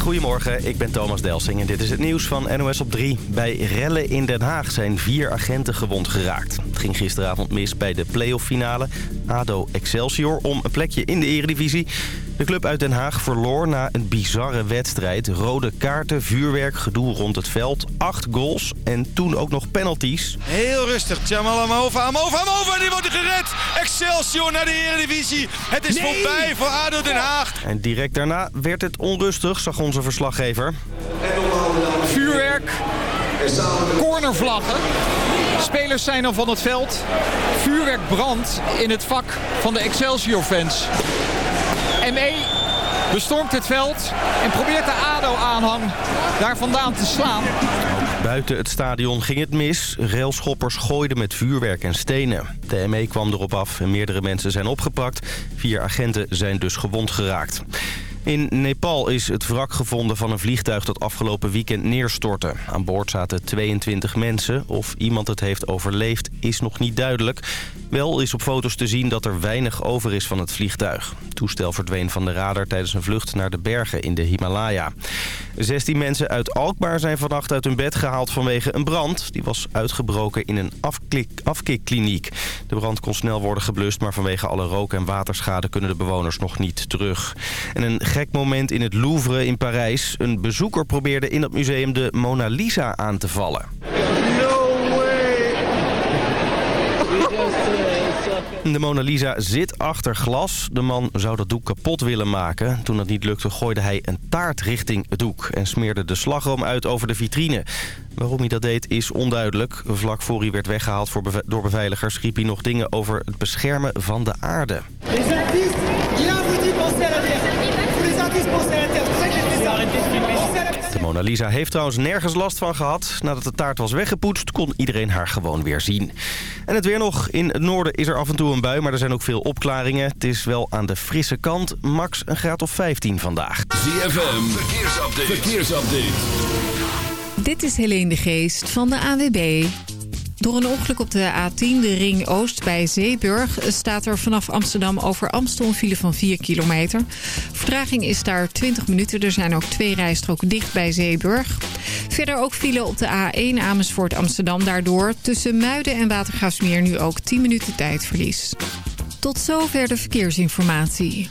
Goedemorgen, ik ben Thomas Delsing en dit is het nieuws van NOS op 3. Bij rellen in Den Haag zijn vier agenten gewond geraakt. Ging gisteravond mis bij de playoff finale ADO Excelsior om een plekje in de eredivisie. De club uit Den Haag verloor na een bizarre wedstrijd. Rode kaarten, vuurwerk, gedoe rond het veld, acht goals en toen ook nog penalties. Heel rustig, Jamal Amova, Amova, Amova, die wordt gered! Excelsior naar de eredivisie. Het is voorbij voor ADO Den Haag. En direct daarna werd het onrustig, zag onze verslaggever. Vuurwerk, cornervlaggen. Spelers zijn al van het veld. Vuurwerk brandt in het vak van de Excelsior-fans. ME bestormt het veld en probeert de ADO-aanhang daar vandaan te slaan. Buiten het stadion ging het mis. Railschoppers gooiden met vuurwerk en stenen. De ME kwam erop af en meerdere mensen zijn opgepakt. Vier agenten zijn dus gewond geraakt. In Nepal is het wrak gevonden van een vliegtuig dat afgelopen weekend neerstortte. Aan boord zaten 22 mensen. Of iemand het heeft overleefd is nog niet duidelijk. Wel is op foto's te zien dat er weinig over is van het vliegtuig. Het toestel verdween van de radar tijdens een vlucht naar de bergen in de Himalaya. 16 mensen uit Alkmaar zijn vannacht uit hun bed gehaald vanwege een brand. Die was uitgebroken in een afkik afkikkliniek. De brand kon snel worden geblust, maar vanwege alle rook- en waterschade kunnen de bewoners nog niet terug. En een gek moment in het Louvre in Parijs. Een bezoeker probeerde in het museum de Mona Lisa aan te vallen. De Mona Lisa zit achter glas. De man zou dat doek kapot willen maken. Toen dat niet lukte gooide hij een taart richting het doek... en smeerde de slagroom uit over de vitrine. Waarom hij dat deed is onduidelijk. Vlak voor hij werd weggehaald voor beve- door beveiligers... riep hij nog dingen over het beschermen van de aarde. Les artistes, il a vous De Mona Lisa heeft trouwens nergens last van gehad. Nadat de taart was weggepoetst, kon iedereen haar gewoon weer zien. En het weer nog. In het noorden is er af en toe een bui, maar er zijn ook veel opklaringen. Het is wel aan de frisse kant. Max een graad of 15 vandaag. ZFM, verkeersupdate. verkeersupdate. Dit is Helene de Geest van de AWB. Door een ongeluk op de A10, de Ring Oost bij Zeeburg... staat er vanaf Amsterdam over Amstel een file van 4 kilometer. Vertraging is daar 20 minuten. Er zijn ook twee rijstroken dicht bij Zeeburg. Verder ook file op de A1 Amersfoort Amsterdam. Daardoor tussen Muiden en Watergraafsmeer nu ook 10 minuten tijdverlies. Tot zover de verkeersinformatie.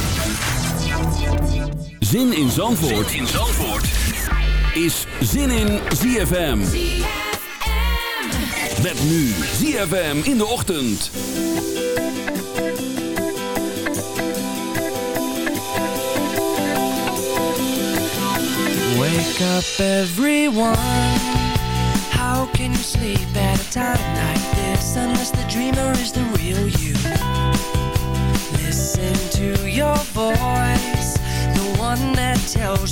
Zin in Zandvoort, zin in Zandvoort. is Zin in ZFM. Met nu ZFM in de ochtend. Wake up everyone How can you sleep at a time like this Unless the dreamer is the real you Listen to your voice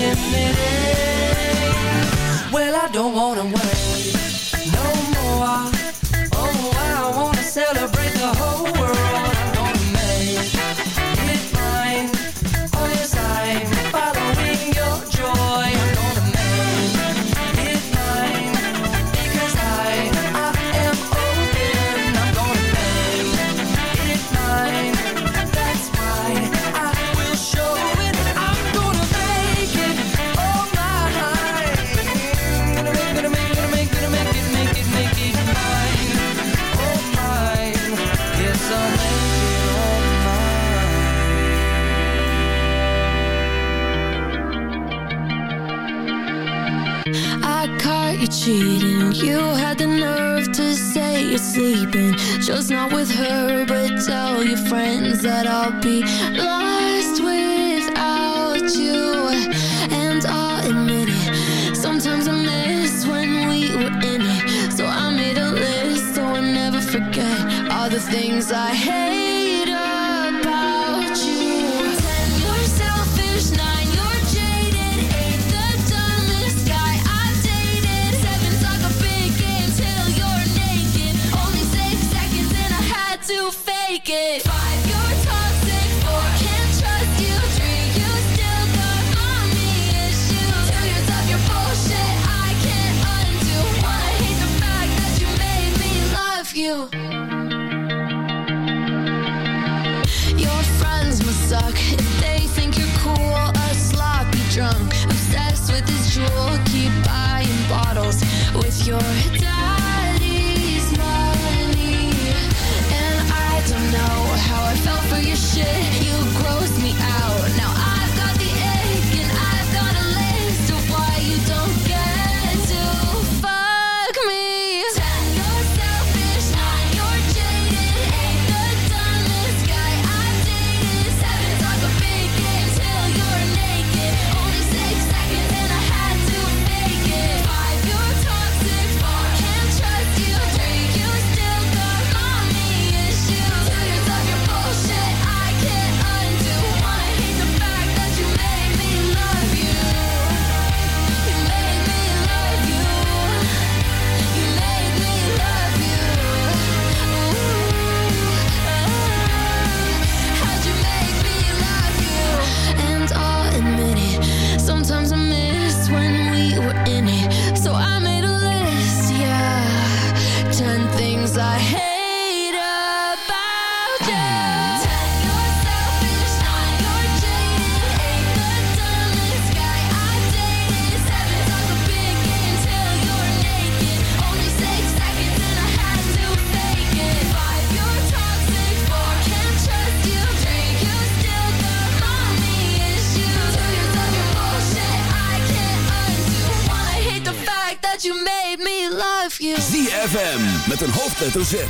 in it. With your daddy's hoofdletter Z.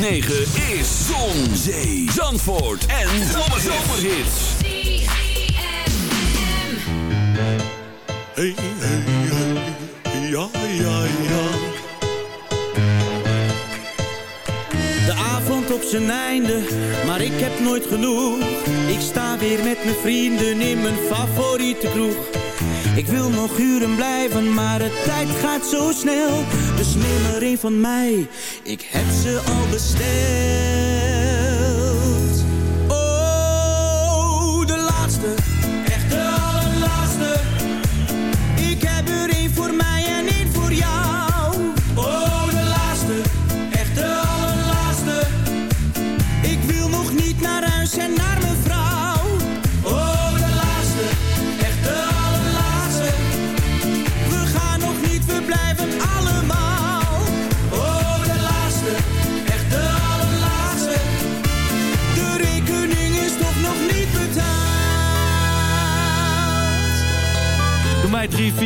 Negen is Zon, Zee, Zandvoort en Zomerhits. Hey, hey, hey, ja, ja, ja. De avond op zijn einde, maar ik heb nooit genoeg. Ik sta weer met mijn vrienden in mijn favoriete kroeg. Ik wil nog uren blijven, maar de tijd gaat zo snel. Dus neem er een van mij. Ik heb ze al bestemd.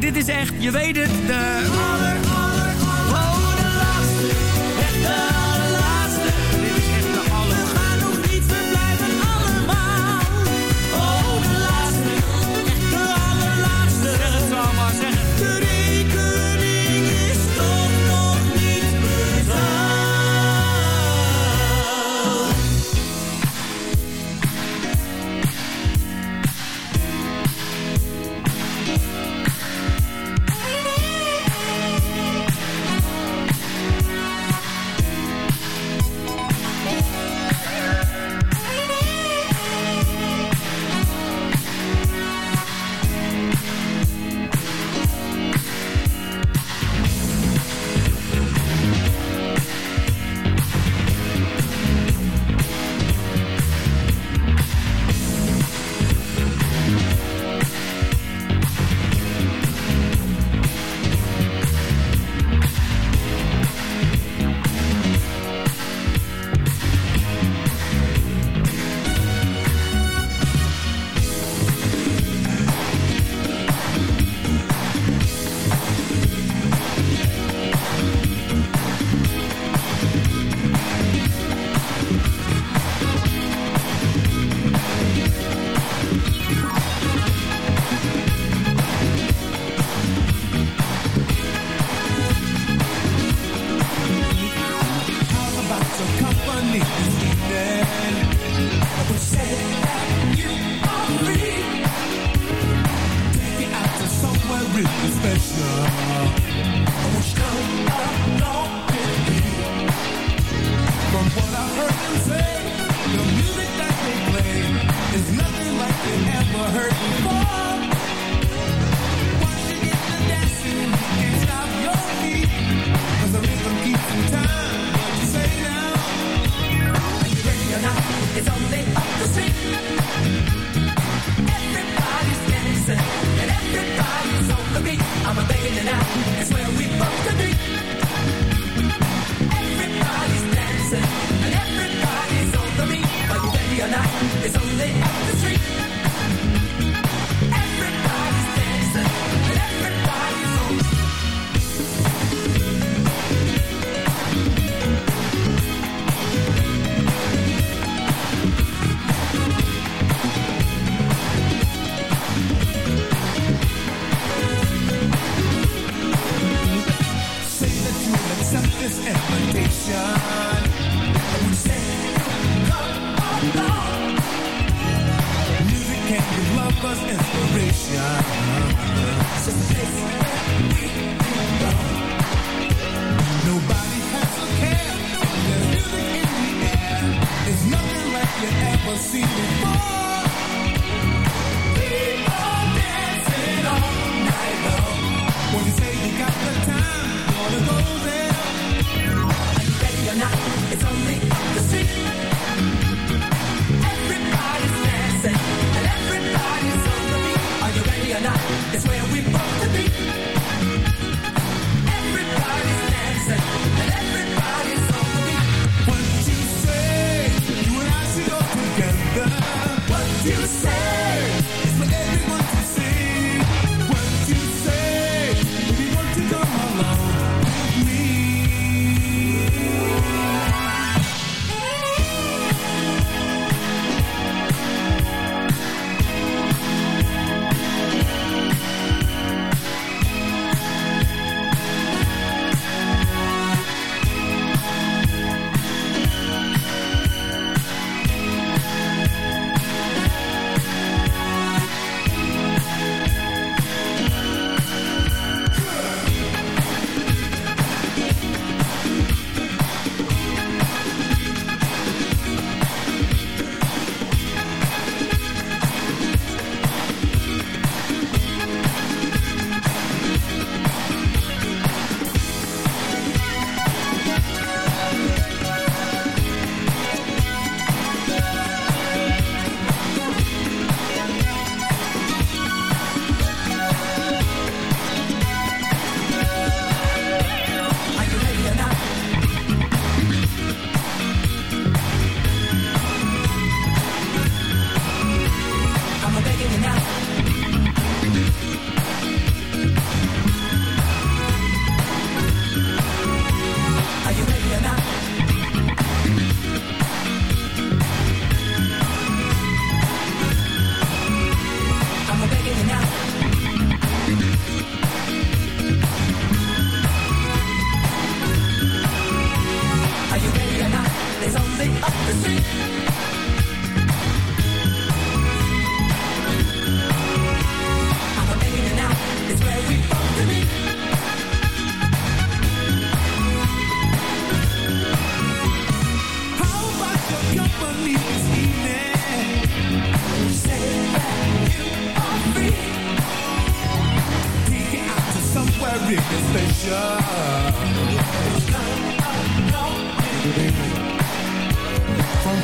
dit is echt, je weet het, de.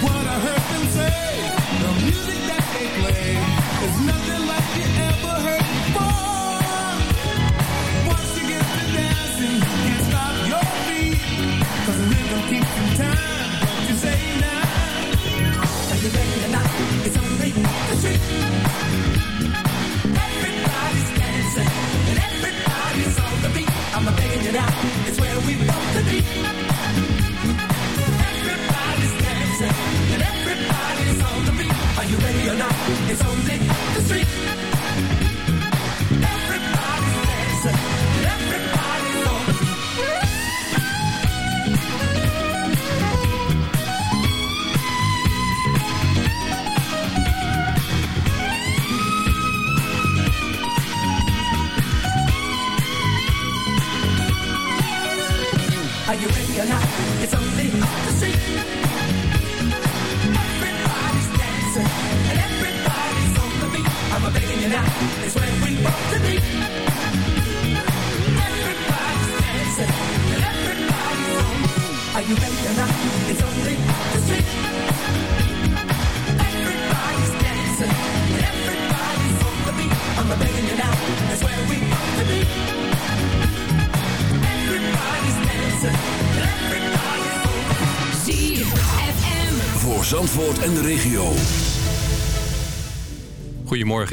What I heard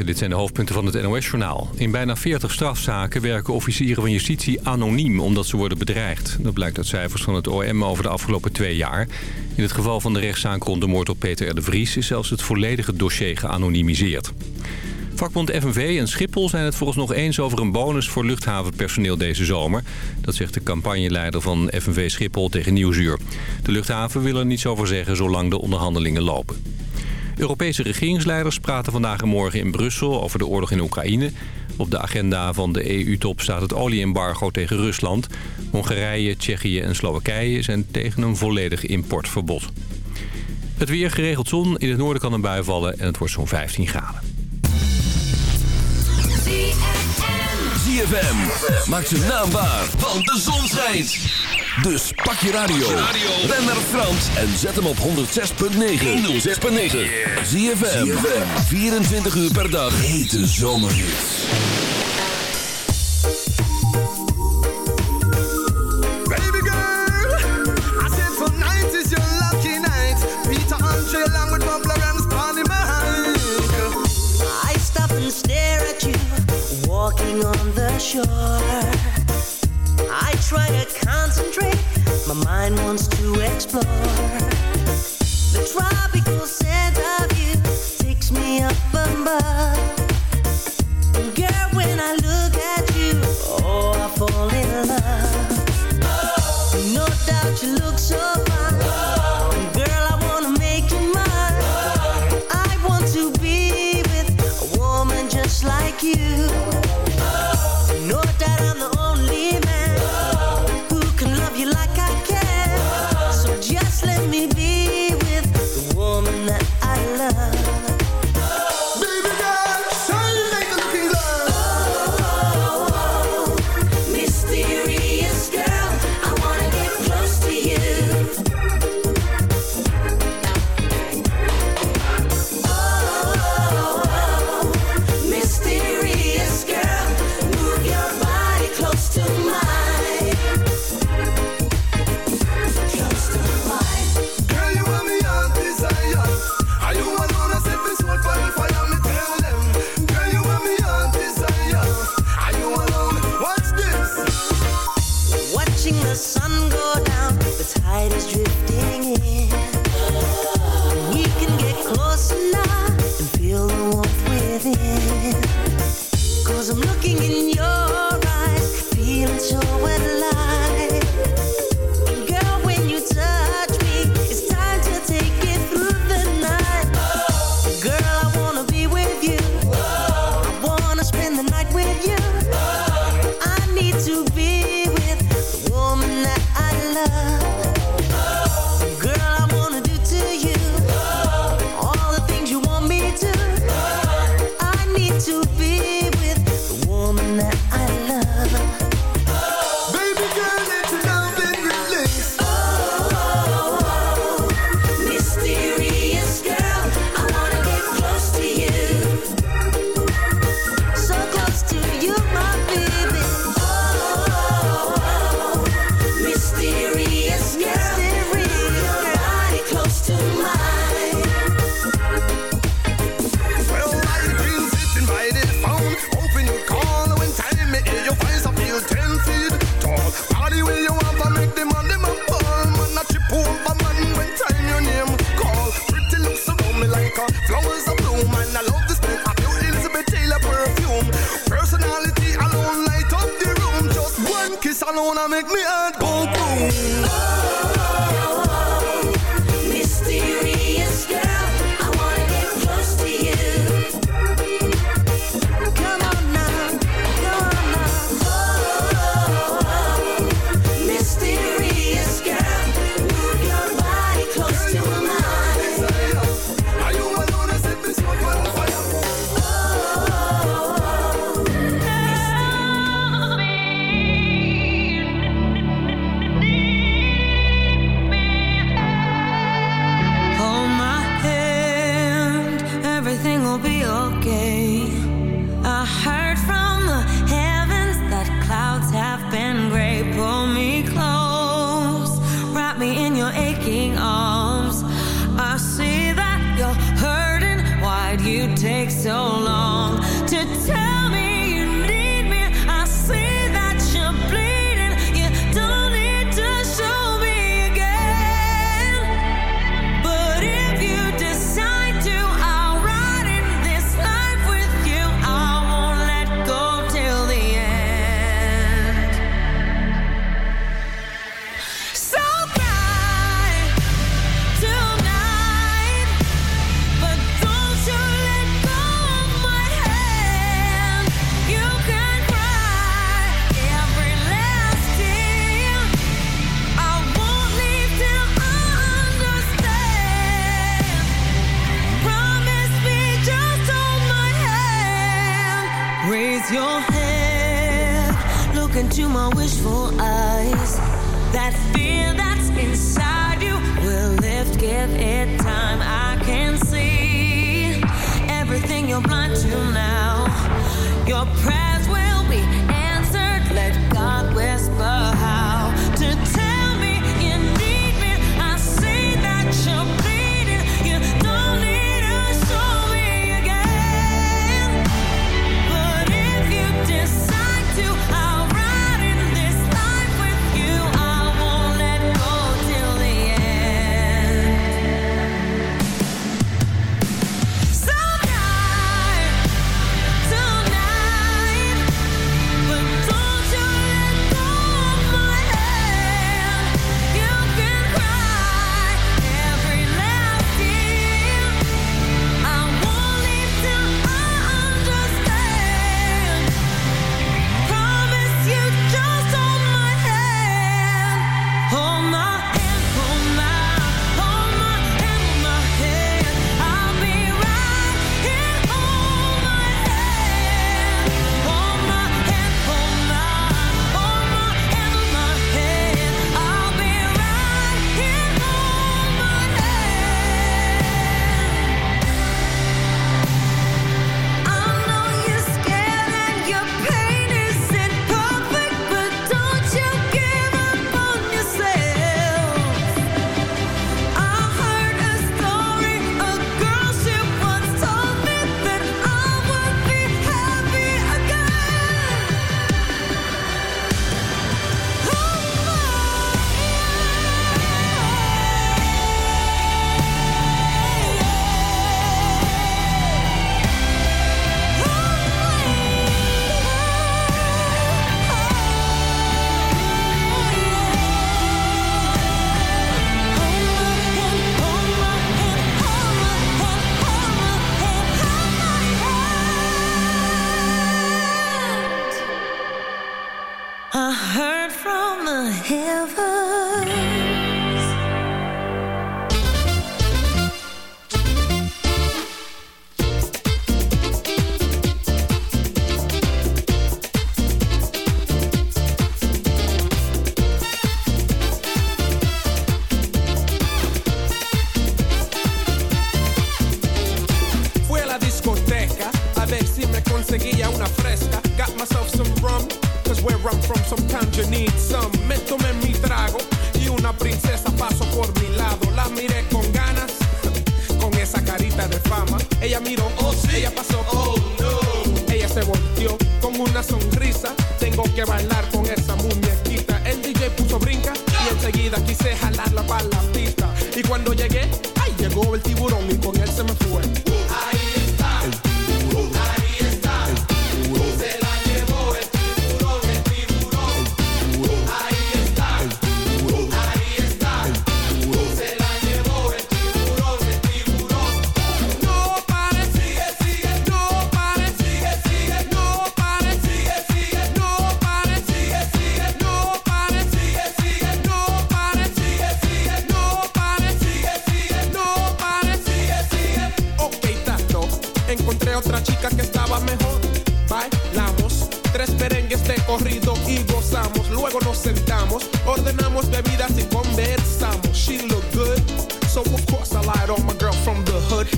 Dit zijn de hoofdpunten van het NOS-journaal. In bijna 40 strafzaken werken officieren van justitie anoniem omdat ze worden bedreigd. Dat blijkt uit cijfers van het OM over de afgelopen twee jaar. In het geval van de rechtszaak rond de moord op Peter R. de Vries... is zelfs het volledige dossier geanonimiseerd. Vakbond FNV en Schiphol zijn het volgens nog eens over een bonus voor luchthavenpersoneel deze zomer. Dat zegt de campagneleider van FNV Schiphol tegen Nieuwsuur. De luchthaven wil er niets over zeggen zolang de onderhandelingen lopen. Europese regeringsleiders praten vandaag en morgen in Brussel over de oorlog in Oekraïne. Op de agenda van de EU-top staat het olieembargo tegen Rusland. Hongarije, Tsjechië en Slowakije zijn tegen een volledig importverbod. Het weer geregeld zon, in het noorden kan een bui vallen en het wordt zo'n 15 graden. ZFM. Maak zijn naam waar, want de zon schijnt. Dus pak je radio. Ben naar Frans en zet hem op 106.9. 106.9. ZFM. 24 uur per dag. Hete zomerhits. Baby girl, I said tonight is your lucky night. Peter Andre along with Bob Lawrence on the mic. I stop and stare at you walking on the shore. I try to concentrate, my mind wants to explore. The tropical scent of you takes me up above. Kiss alone and make me heart boom boom. you're blind to now.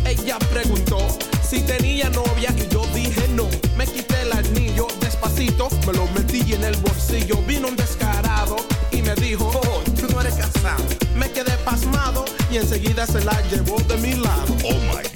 Ella preguntó si tenía novia y yo dije no. Me quité el anillo despacito, me lo metí en el bolsillo. Vino un descarado y me dijo, oh, tú no eres casado. Me quedé pasmado y enseguida se la llevó de mi lado. Oh my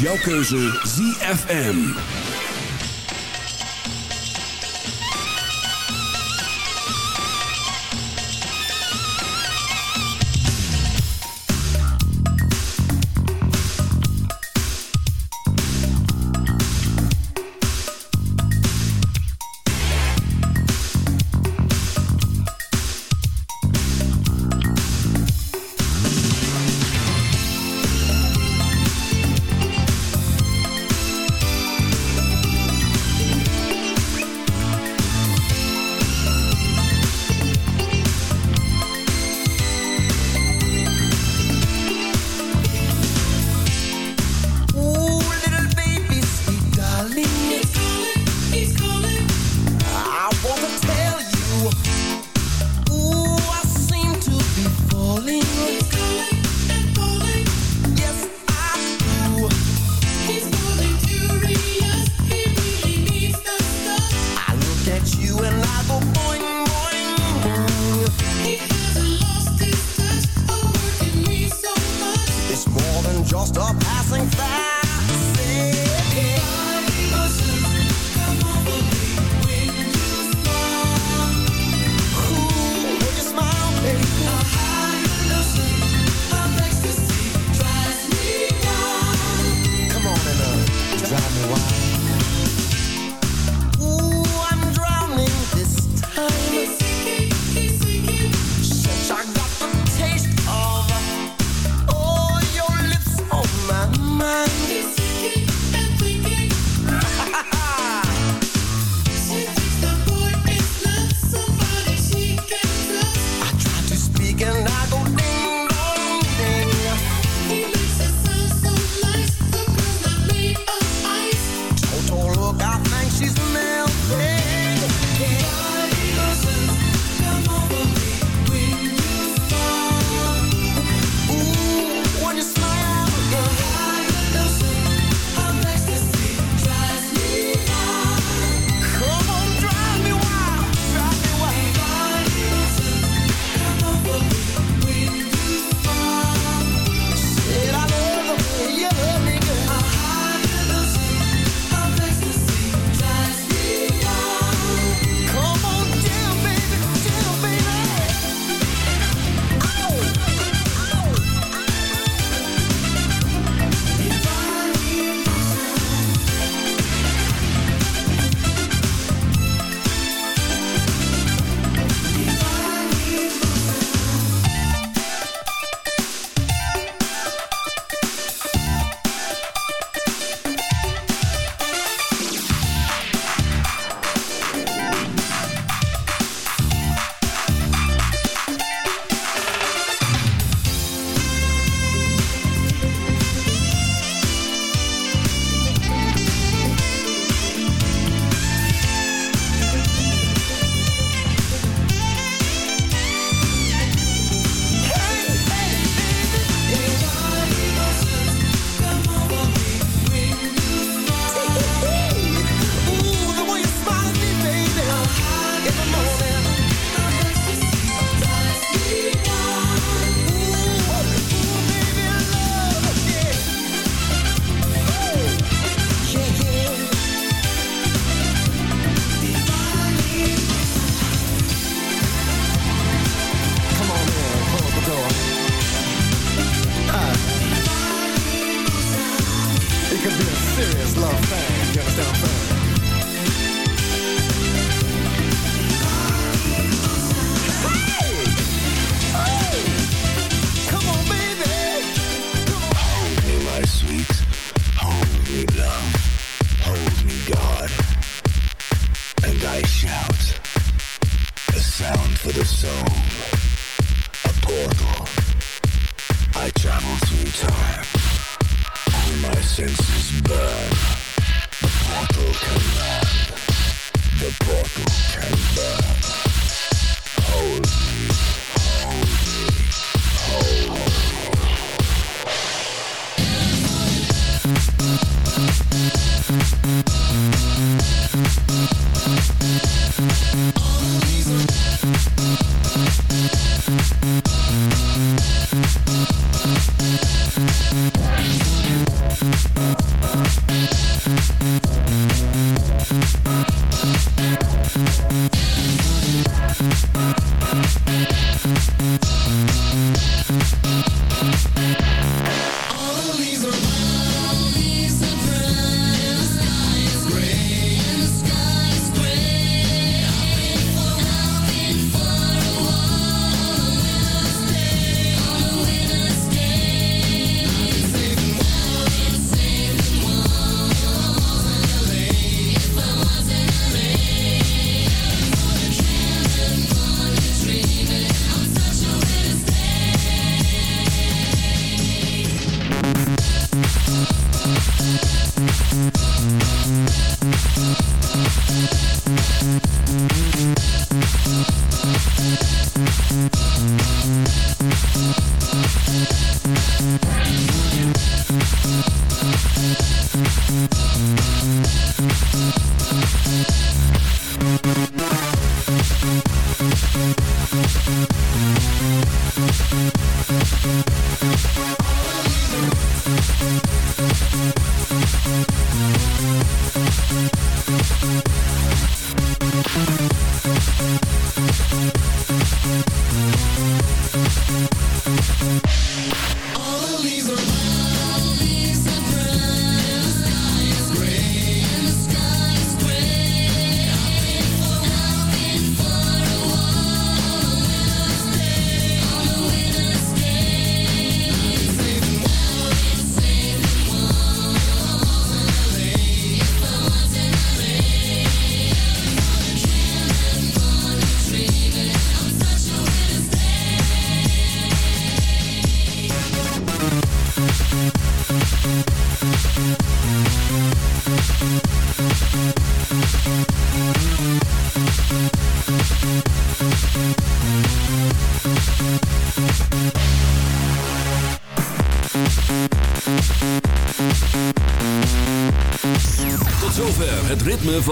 Jouw keuze ZFM.